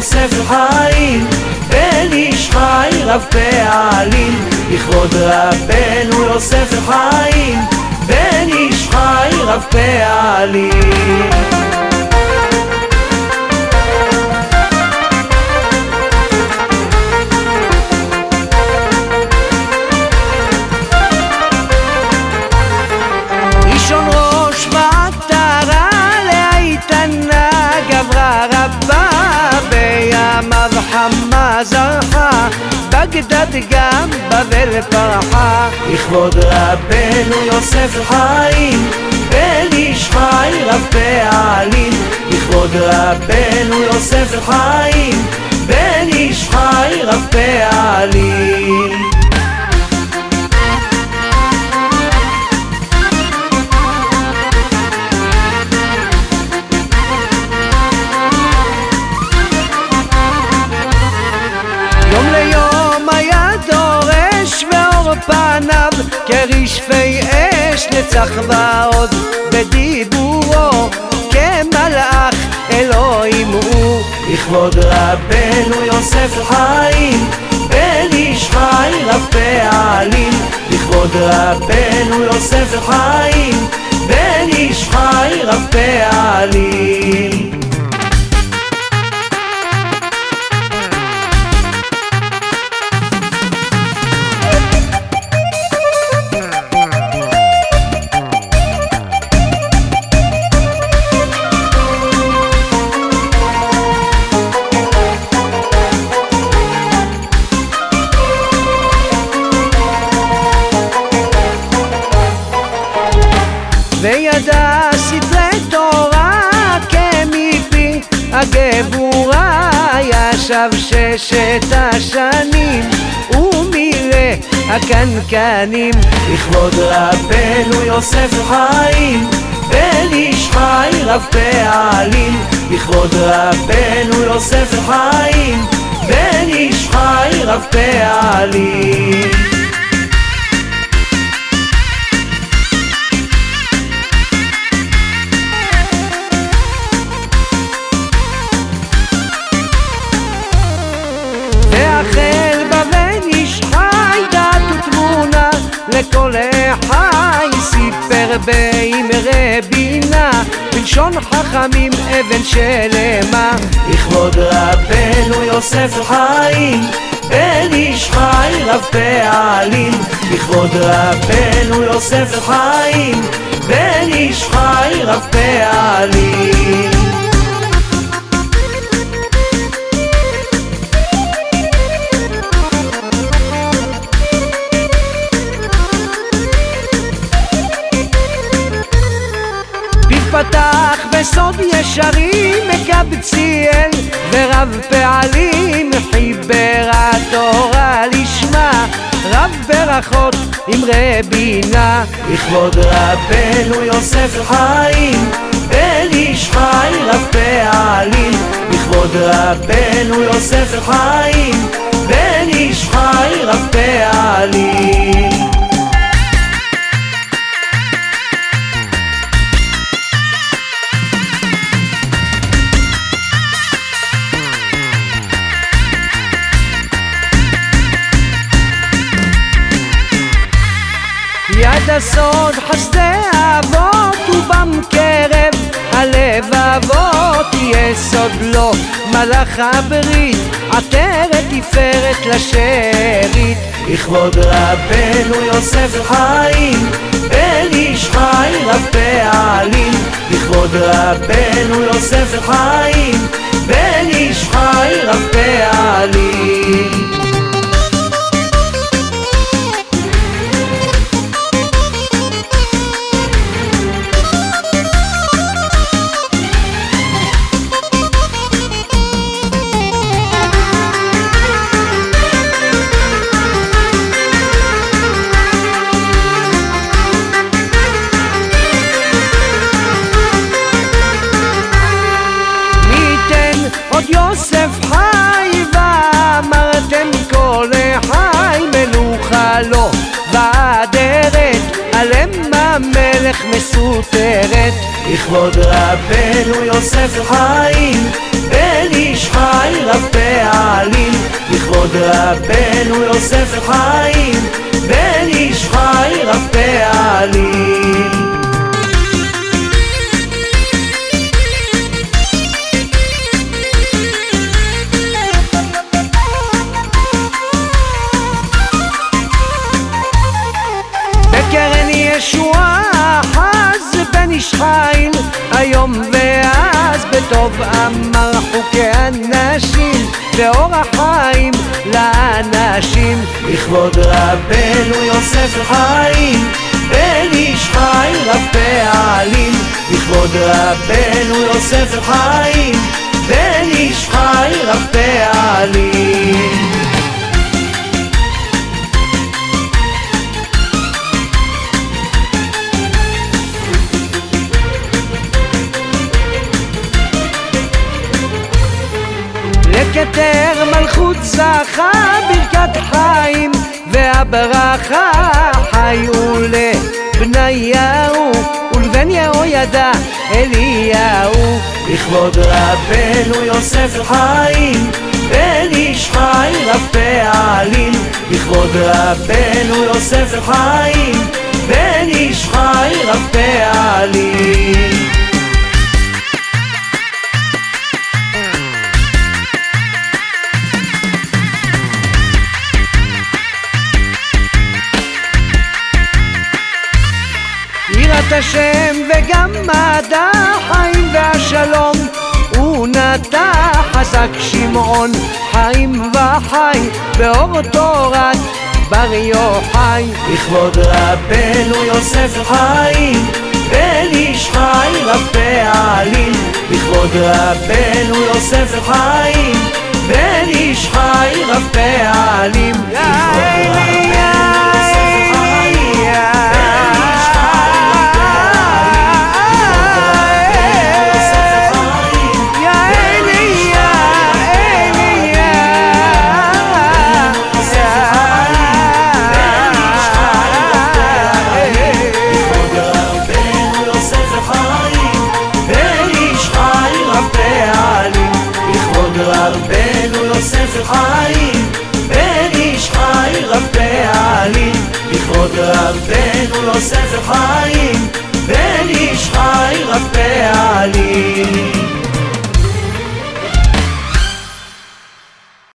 יוסף חיים בן איש חי רב פעלים. לכבוד רבנו יוסף חיים בן איש חי רב פעלים בגדד גם בבל פרחה לכבוד רבנו יוסף חיים בן איש חי רב פעלים לכבוד רבנו יוסף חיים בן איש חי רב פעלים נצח ועוד בדיבורו כמלאך אלוהים הוא. לכבוד רבנו יוסף חיים בן איש חי רב פעלים לכבוד רבנו יוסף חיים בן איש חי רב פעלים וידע ספרי תורה כמפי הגבורה ישב ששת השנים ומילא הקנקנים. לכבוד רבנו יוסף חיים בן איש חי רב פעלים. לכבוד רבנו יוסף חיים בן איש חי רב פעלים ותמונה לכל חי סיפר באמרי בינה בלשון חכמים אבן שלמה. לכבוד רבנו יוסף חיים בן איש חי רב פעלים. לכבוד רבנו יוסף חיים בן איש חי רב פעלים פתח בסוד ישרים מקבציאל ורב פעלים חיבר התורה לשמה. רב ברכות עם רבינה לכבוד רבנו יוסף חיים בן איש חי רב פעלים. לכבוד רבנו יוסף חיים בן איש חי רב פעלים יד הסוד חסדי האבות ובמקרב הלבבות יסוד לו. מלאך הברית עטרת תפארת לשארית. לכבוד רבנו יוסף חיים בן איש חי רב פעלים. לכבוד רבנו יוסף חיים בן איש חי רב פעלים עוד יוסף חי ואמרתם כל חי מלוכה לו ואדרת עלם המלך מסותרת. לכבוד רבנו יוסף חיים בן איש חי רב פעלים. לכבוד רבנו יוסף חיים בן איש חי רב פעלים הנשים ואור החיים לאנשים. לכבוד רבנו יוסף חיים בן איש חי רב פעלים. לכבוד רבנו יוסף חיים בן איש חי רב פעלים לכתר מלכות זכה ברכת חיים והברכה חיו לבניהו ולבן יהוידע אליהו. לכבוד רבנו יוסף חיים בן איש חי רב פעלים. לכבוד רבנו יוסף חיים בן איש חי רב פעלים השם וגם מדע החיים והשלום. הוא נטע חזק שמעון חיים וחי באור תורת בר יוחאי. לכבוד רבנו יוסף חיים בן איש חי רב פעלים. לכבוד רבנו יוסף חיים בן איש חי רב פעלים. לכבוד חיים, בן איש חי רב פעלים, לכבוד רבנו לא ספר חיים, בן איש חי רב פעלים.